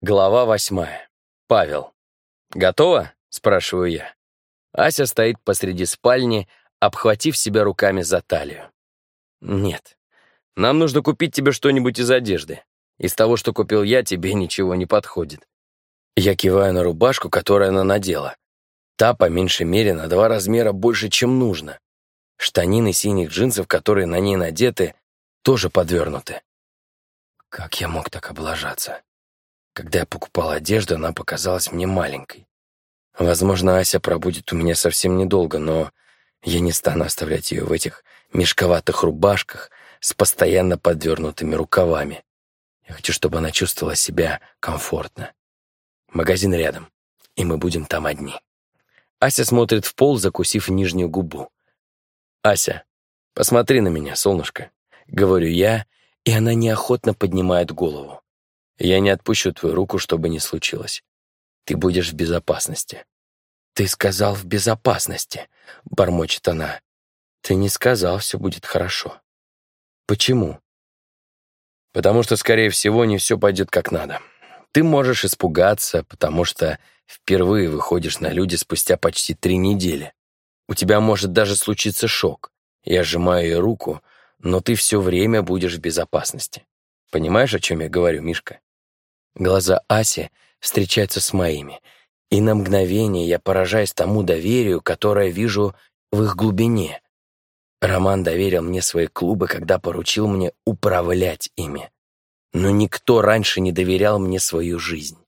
Глава восьмая. Павел. «Готово?» — спрашиваю я. Ася стоит посреди спальни, обхватив себя руками за талию. «Нет. Нам нужно купить тебе что-нибудь из одежды. Из того, что купил я, тебе ничего не подходит». Я киваю на рубашку, которую она надела. Та, по меньшей мере, на два размера больше, чем нужно. Штанины синих джинсов, которые на ней надеты, тоже подвернуты. Как я мог так облажаться? Когда я покупал одежду, она показалась мне маленькой. Возможно, Ася пробудет у меня совсем недолго, но я не стану оставлять ее в этих мешковатых рубашках с постоянно подвернутыми рукавами. Я хочу, чтобы она чувствовала себя комфортно. Магазин рядом, и мы будем там одни. Ася смотрит в пол, закусив нижнюю губу. «Ася, посмотри на меня, солнышко», — говорю я, и она неохотно поднимает голову. Я не отпущу твою руку, что бы ни случилось. Ты будешь в безопасности. Ты сказал в безопасности, бормочет она. Ты не сказал, все будет хорошо. Почему? Потому что, скорее всего, не все пойдет как надо. Ты можешь испугаться, потому что впервые выходишь на люди спустя почти три недели. У тебя может даже случиться шок. Я сжимаю ее руку, но ты все время будешь в безопасности. Понимаешь, о чем я говорю, Мишка? Глаза Аси встречаются с моими, и на мгновение я поражаюсь тому доверию, которое вижу в их глубине. Роман доверил мне свои клубы, когда поручил мне управлять ими. Но никто раньше не доверял мне свою жизнь.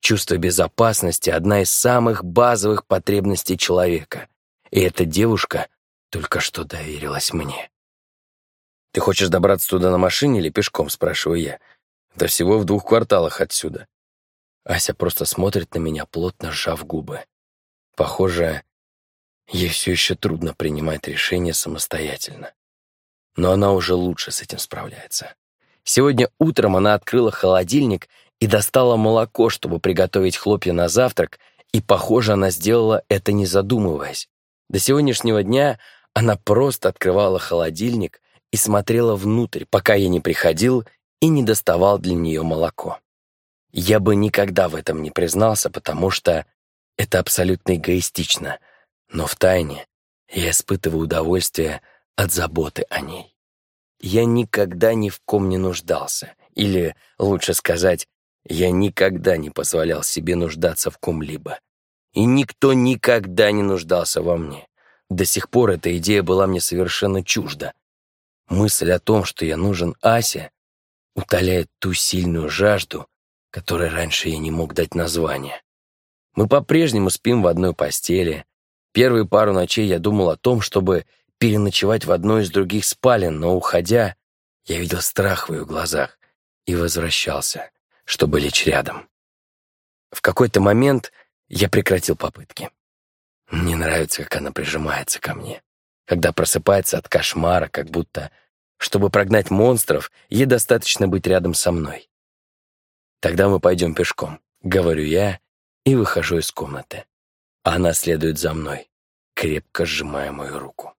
Чувство безопасности — одна из самых базовых потребностей человека, и эта девушка только что доверилась мне. «Ты хочешь добраться туда на машине или пешком?» — спрашиваю я. Это всего в двух кварталах отсюда. Ася просто смотрит на меня, плотно сжав губы. Похоже, ей все еще трудно принимать решения самостоятельно. Но она уже лучше с этим справляется. Сегодня утром она открыла холодильник и достала молоко, чтобы приготовить хлопья на завтрак, и, похоже, она сделала это не задумываясь. До сегодняшнего дня она просто открывала холодильник и смотрела внутрь, пока я не приходил и не доставал для нее молоко. Я бы никогда в этом не признался, потому что это абсолютно эгоистично, но втайне я испытываю удовольствие от заботы о ней. Я никогда ни в ком не нуждался, или, лучше сказать, я никогда не позволял себе нуждаться в ком-либо. И никто никогда не нуждался во мне. До сих пор эта идея была мне совершенно чужда. Мысль о том, что я нужен Асе, утоляет ту сильную жажду, которой раньше я не мог дать название. Мы по-прежнему спим в одной постели. Первые пару ночей я думал о том, чтобы переночевать в одной из других спален, но, уходя, я видел страх в ее глазах и возвращался, чтобы лечь рядом. В какой-то момент я прекратил попытки. Мне нравится, как она прижимается ко мне, когда просыпается от кошмара, как будто чтобы прогнать монстров, ей достаточно быть рядом со мной. Тогда мы пойдем пешком, говорю я и выхожу из комнаты. Она следует за мной, крепко сжимая мою руку.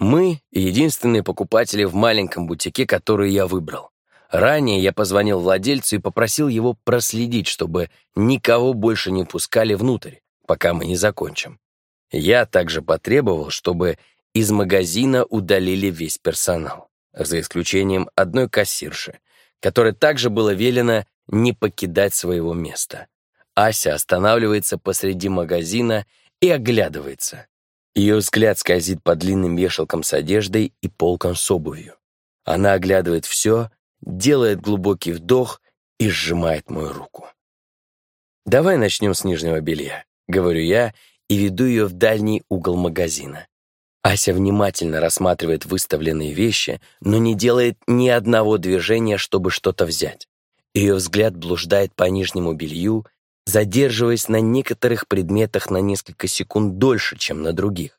Мы — единственные покупатели в маленьком бутике, который я выбрал. Ранее я позвонил владельцу и попросил его проследить, чтобы никого больше не пускали внутрь, пока мы не закончим. Я также потребовал, чтобы из магазина удалили весь персонал, за исключением одной кассирши, которой также было велено не покидать своего места. Ася останавливается посреди магазина и оглядывается. Ее взгляд скользит по длинным вешалкам с одеждой и полкам с обувью. Она оглядывает все, делает глубокий вдох и сжимает мою руку. «Давай начнем с нижнего белья», — говорю я и веду ее в дальний угол магазина. Ася внимательно рассматривает выставленные вещи, но не делает ни одного движения, чтобы что-то взять. Ее взгляд блуждает по нижнему белью, задерживаясь на некоторых предметах на несколько секунд дольше, чем на других.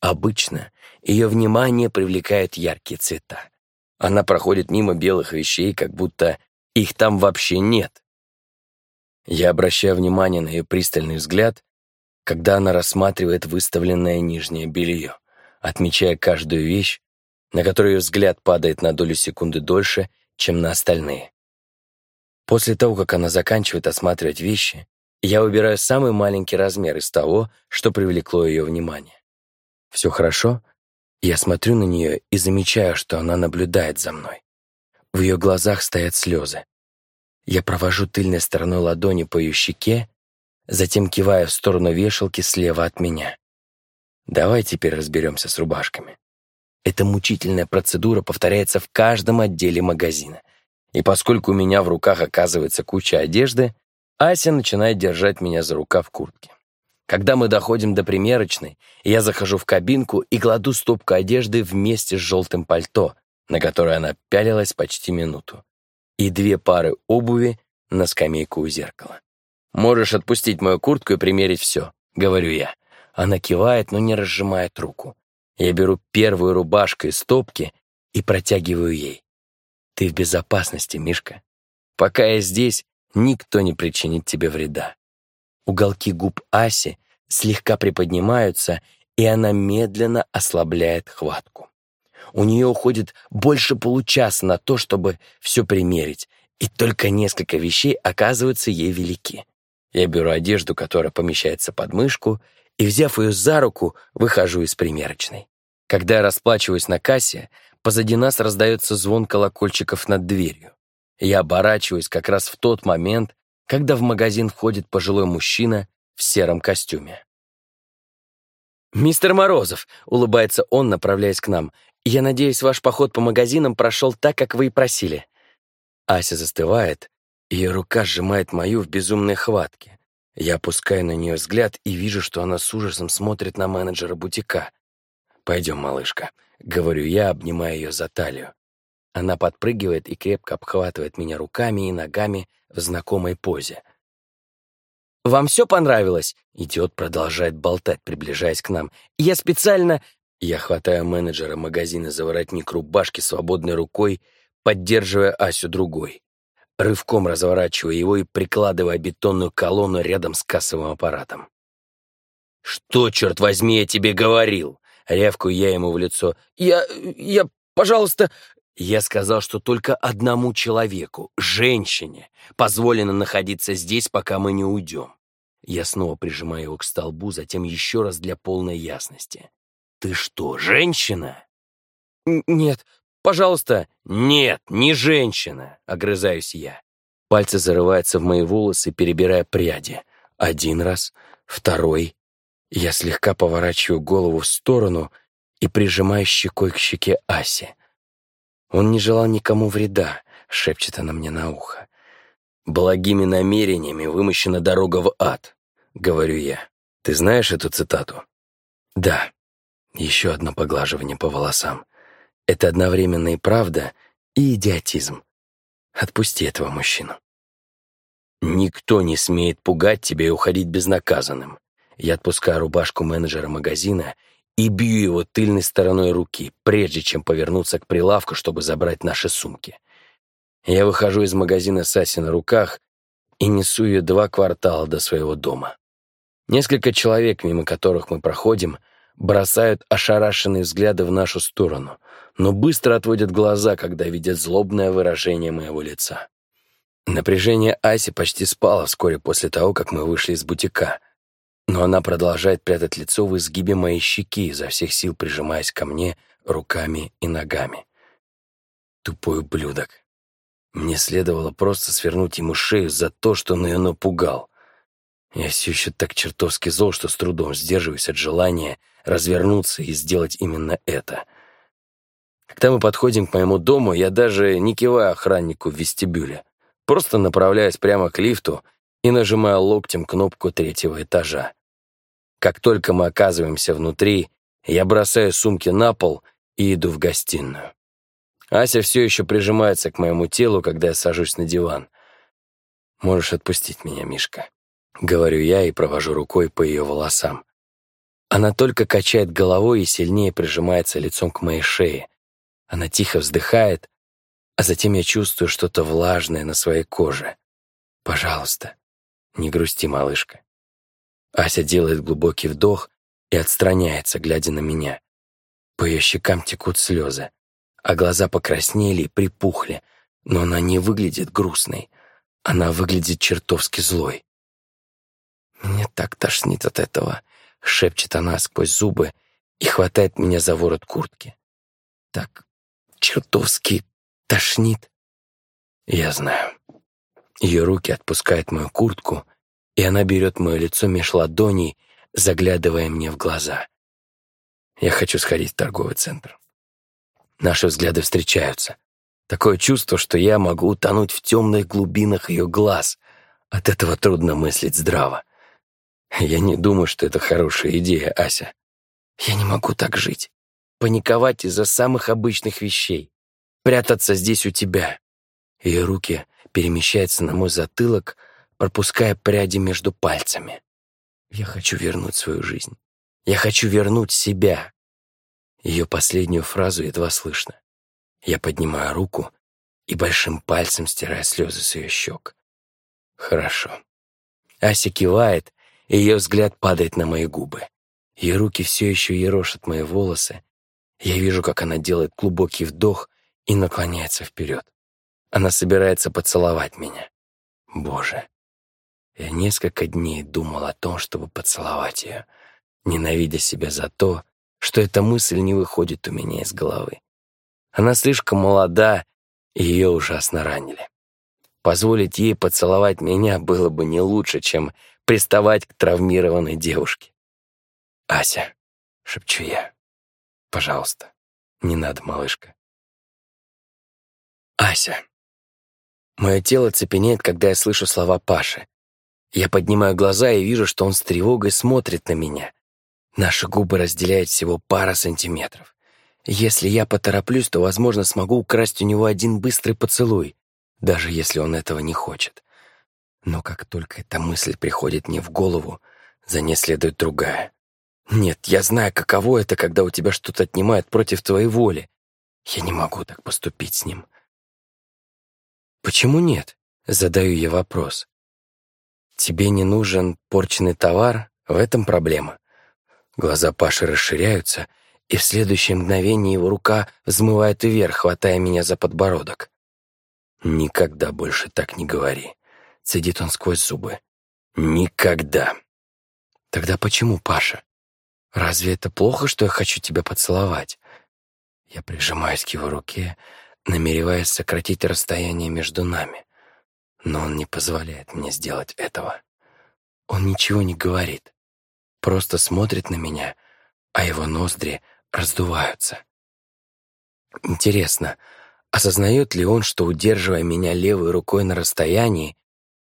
Обычно ее внимание привлекают яркие цвета. Она проходит мимо белых вещей, как будто их там вообще нет. Я обращаю внимание на ее пристальный взгляд, когда она рассматривает выставленное нижнее белье, отмечая каждую вещь, на которую взгляд падает на долю секунды дольше, чем на остальные. После того, как она заканчивает осматривать вещи, я выбираю самый маленький размер из того, что привлекло ее внимание. Все хорошо? Я смотрю на нее и замечаю, что она наблюдает за мной. В ее глазах стоят слезы. Я провожу тыльной стороной ладони по ее щеке, затем киваю в сторону вешалки слева от меня. Давай теперь разберемся с рубашками. Эта мучительная процедура повторяется в каждом отделе магазина. И поскольку у меня в руках оказывается куча одежды, Ася начинает держать меня за рукав куртки. Когда мы доходим до примерочной, я захожу в кабинку и кладу стопку одежды вместе с желтым пальто, на которое она пялилась почти минуту, и две пары обуви на скамейку у зеркала. «Можешь отпустить мою куртку и примерить все», — говорю я. Она кивает, но не разжимает руку. Я беру первую рубашку из стопки и протягиваю ей. «Ты в безопасности, Мишка. Пока я здесь, никто не причинит тебе вреда». Уголки губ Аси слегка приподнимаются, и она медленно ослабляет хватку. У нее уходит больше получаса на то, чтобы все примерить, и только несколько вещей оказываются ей велики. Я беру одежду, которая помещается под мышку, и, взяв ее за руку, выхожу из примерочной. Когда я расплачиваюсь на кассе, позади нас раздается звон колокольчиков над дверью. Я оборачиваюсь как раз в тот момент, когда в магазин входит пожилой мужчина в сером костюме. «Мистер Морозов», — улыбается он, направляясь к нам, «я надеюсь, ваш поход по магазинам прошел так, как вы и просили». Ася застывает, ее рука сжимает мою в безумной хватке. Я опускаю на нее взгляд и вижу, что она с ужасом смотрит на менеджера бутика. «Пойдем, малышка», — говорю я, обнимая ее за талию. Она подпрыгивает и крепко обхватывает меня руками и ногами в знакомой позе. «Вам все понравилось?» Идиот продолжает болтать, приближаясь к нам. «Я специально...» Я хватаю менеджера магазина за воротник рубашки свободной рукой, поддерживая Асю другой. Рывком разворачиваю его и прикладывая бетонную колонну рядом с кассовым аппаратом. «Что, черт возьми, я тебе говорил?» Рявкаю я ему в лицо. «Я... я... пожалуйста...» Я сказал, что только одному человеку, женщине, позволено находиться здесь, пока мы не уйдем. Я снова прижимаю его к столбу, затем еще раз для полной ясности. «Ты что, женщина?» «Нет, пожалуйста». «Нет, не женщина», — огрызаюсь я. Пальцы зарываются в мои волосы, перебирая пряди. Один раз, второй. Я слегка поворачиваю голову в сторону и прижимаю щекой к щеке Аси. Он не желал никому вреда, шепчет она мне на ухо. Благими намерениями вымощена дорога в ад, говорю я. Ты знаешь эту цитату? Да. Еще одно поглаживание по волосам. Это одновременно и правда, и идиотизм. Отпусти этого мужчину. Никто не смеет пугать тебя и уходить безнаказанным. Я отпускаю рубашку менеджера магазина и бью его тыльной стороной руки, прежде чем повернуться к прилавку, чтобы забрать наши сумки. Я выхожу из магазина с Аси на руках и несу ее два квартала до своего дома. Несколько человек, мимо которых мы проходим, бросают ошарашенные взгляды в нашу сторону, но быстро отводят глаза, когда видят злобное выражение моего лица. Напряжение Аси почти спало вскоре после того, как мы вышли из бутика, но она продолжает прятать лицо в изгибе моей щеки, изо всех сил прижимаясь ко мне руками и ногами. Тупой ублюдок. Мне следовало просто свернуть ему шею за то, что он ее напугал. Я все еще так чертовски зол, что с трудом сдерживаюсь от желания развернуться и сделать именно это. Когда мы подходим к моему дому, я даже не киваю охраннику в вестибюле, просто направляюсь прямо к лифту и нажимаю локтем кнопку третьего этажа. Как только мы оказываемся внутри, я бросаю сумки на пол и иду в гостиную. Ася все еще прижимается к моему телу, когда я сажусь на диван. «Можешь отпустить меня, Мишка», — говорю я и провожу рукой по ее волосам. Она только качает головой и сильнее прижимается лицом к моей шее. Она тихо вздыхает, а затем я чувствую что-то влажное на своей коже. «Пожалуйста, не грусти, малышка. Ася делает глубокий вдох и отстраняется, глядя на меня. По ее щекам текут слезы, а глаза покраснели и припухли, но она не выглядит грустной. Она выглядит чертовски злой. «Мне так тошнит от этого», — шепчет она сквозь зубы и хватает меня за ворот куртки. «Так чертовски тошнит». Я знаю. Ее руки отпускают мою куртку, и она берет мое лицо меж ладоней, заглядывая мне в глаза. Я хочу сходить в торговый центр. Наши взгляды встречаются. Такое чувство, что я могу утонуть в темных глубинах ее глаз. От этого трудно мыслить здраво. Я не думаю, что это хорошая идея, Ася. Я не могу так жить. Паниковать из-за самых обычных вещей. Прятаться здесь у тебя. Ее руки перемещаются на мой затылок, пропуская пряди между пальцами. Я хочу вернуть свою жизнь. Я хочу вернуть себя. Ее последнюю фразу едва слышно. Я поднимаю руку и большим пальцем стираю слезы с ее щек. Хорошо. Ася кивает, и ее взгляд падает на мои губы. Ее руки все еще ерошат мои волосы. Я вижу, как она делает глубокий вдох и наклоняется вперед. Она собирается поцеловать меня. Боже. Я несколько дней думал о том, чтобы поцеловать ее, ненавидя себя за то, что эта мысль не выходит у меня из головы. Она слишком молода, и ее ужасно ранили. Позволить ей поцеловать меня было бы не лучше, чем приставать к травмированной девушке. «Ася», — шепчу я, — «пожалуйста, не надо, малышка». «Ася». Мое тело цепенеет, когда я слышу слова Паши. Я поднимаю глаза и вижу, что он с тревогой смотрит на меня. Наши губы разделяют всего пара сантиметров. Если я потороплюсь, то, возможно, смогу украсть у него один быстрый поцелуй, даже если он этого не хочет. Но как только эта мысль приходит мне в голову, за ней следует другая. Нет, я знаю, каково это, когда у тебя что-то отнимают против твоей воли. Я не могу так поступить с ним. Почему нет? Задаю я вопрос. Тебе не нужен порченный товар? В этом проблема. Глаза Паши расширяются, и в следующее мгновение его рука взмывает вверх, хватая меня за подбородок. «Никогда больше так не говори», — цедит он сквозь зубы. «Никогда». «Тогда почему, Паша? Разве это плохо, что я хочу тебя поцеловать?» Я прижимаюсь к его руке, намереваясь сократить расстояние между нами. Но он не позволяет мне сделать этого. Он ничего не говорит, просто смотрит на меня, а его ноздри раздуваются. Интересно, осознает ли он, что, удерживая меня левой рукой на расстоянии,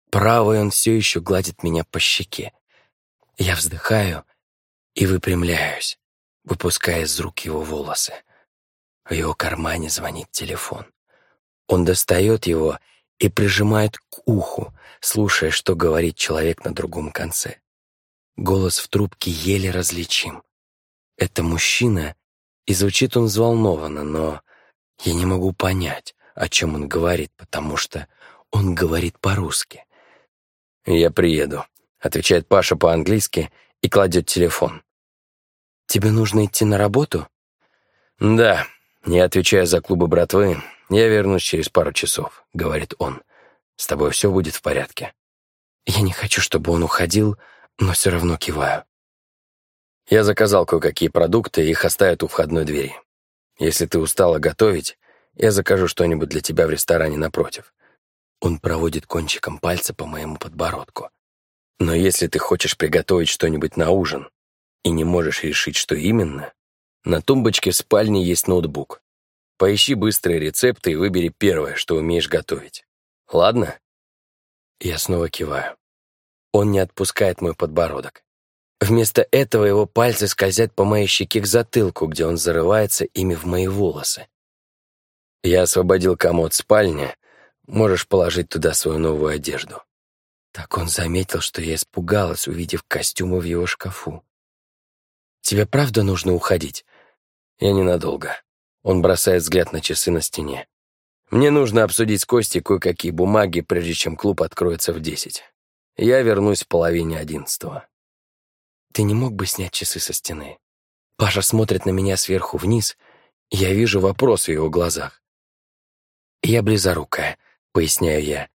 правой он все еще гладит меня по щеке? Я вздыхаю и выпрямляюсь, выпуская из рук его волосы. В его кармане звонит телефон. Он достает его и прижимает к уху, слушая, что говорит человек на другом конце. Голос в трубке еле различим. Это мужчина, и звучит он взволнованно, но я не могу понять, о чем он говорит, потому что он говорит по-русски. «Я приеду», — отвечает Паша по-английски и кладет телефон. «Тебе нужно идти на работу?» «Да, не отвечая за клубы братвы, я вернусь через пару часов», — говорит он. «С тобой все будет в порядке». Я не хочу, чтобы он уходил, но все равно киваю. Я заказал кое-какие продукты, их оставят у входной двери. Если ты устала готовить, я закажу что-нибудь для тебя в ресторане напротив. Он проводит кончиком пальца по моему подбородку. Но если ты хочешь приготовить что-нибудь на ужин и не можешь решить, что именно, на тумбочке в спальне есть ноутбук. Поищи быстрые рецепты и выбери первое, что умеешь готовить. Ладно? Я снова киваю. Он не отпускает мой подбородок. Вместо этого его пальцы скользят по моей щеке к затылку, где он зарывается ими в мои волосы. Я освободил комод спальни, можешь положить туда свою новую одежду. Так он заметил, что я испугалась, увидев костюмы в его шкафу. «Тебе правда нужно уходить?» «Я ненадолго». Он бросает взгляд на часы на стене. «Мне нужно обсудить с Костей кое-какие бумаги, прежде чем клуб откроется в десять. Я вернусь в половине одиннадцатого. Ты не мог бы снять часы со стены? Паша смотрит на меня сверху вниз, я вижу вопрос в его глазах. Я близорукая, поясняю я.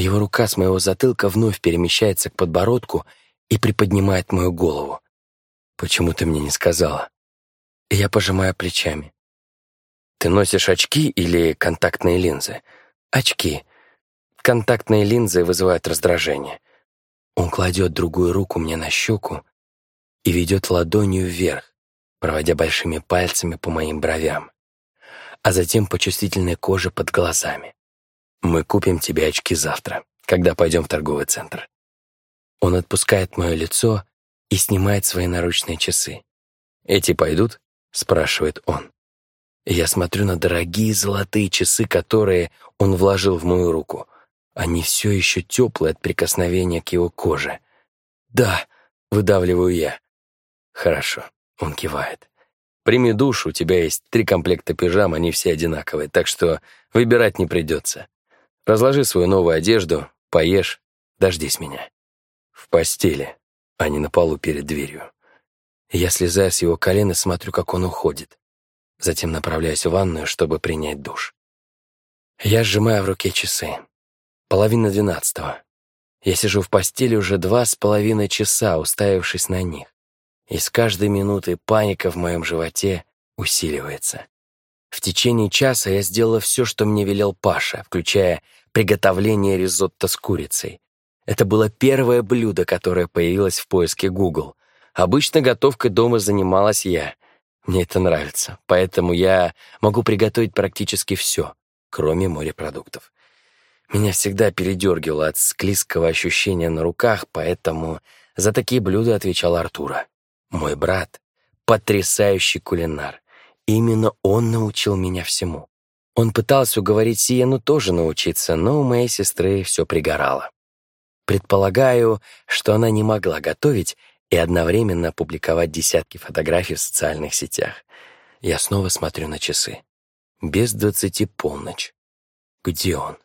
Его рука с моего затылка вновь перемещается к подбородку и приподнимает мою голову. «Почему ты мне не сказала?» Я пожимаю плечами. «Ты носишь очки или контактные линзы?» «Очки. Контактные линзы вызывают раздражение». Он кладет другую руку мне на щеку и ведет ладонью вверх, проводя большими пальцами по моим бровям, а затем по чувствительной коже под глазами. «Мы купим тебе очки завтра, когда пойдем в торговый центр». Он отпускает мое лицо и снимает свои наручные часы. «Эти пойдут?» — спрашивает он. Я смотрю на дорогие золотые часы, которые он вложил в мою руку. Они все еще теплые от прикосновения к его коже. «Да», — выдавливаю я. «Хорошо», — он кивает. «Прими душ, у тебя есть три комплекта пижам, они все одинаковые, так что выбирать не придется. Разложи свою новую одежду, поешь, дождись меня. В постели, а не на полу перед дверью. Я слезаю с его колен смотрю, как он уходит. Затем направляюсь в ванную, чтобы принять душ. Я сжимаю в руке часы. Половина двенадцатого. Я сижу в постели уже два с половиной часа, уставившись на них. И с каждой минутой паника в моем животе усиливается. В течение часа я сделала все, что мне велел Паша, включая приготовление ризотто с курицей. Это было первое блюдо, которое появилось в поиске Google. Обычно готовкой дома занималась я. Мне это нравится, поэтому я могу приготовить практически все, кроме морепродуктов. Меня всегда передергивало от склизкого ощущения на руках, поэтому за такие блюда отвечал Артура. Мой брат — потрясающий кулинар. Именно он научил меня всему. Он пытался уговорить Сиену тоже научиться, но у моей сестры все пригорало. Предполагаю, что она не могла готовить и одновременно публиковать десятки фотографий в социальных сетях. Я снова смотрю на часы. Без двадцати полночь. Где он?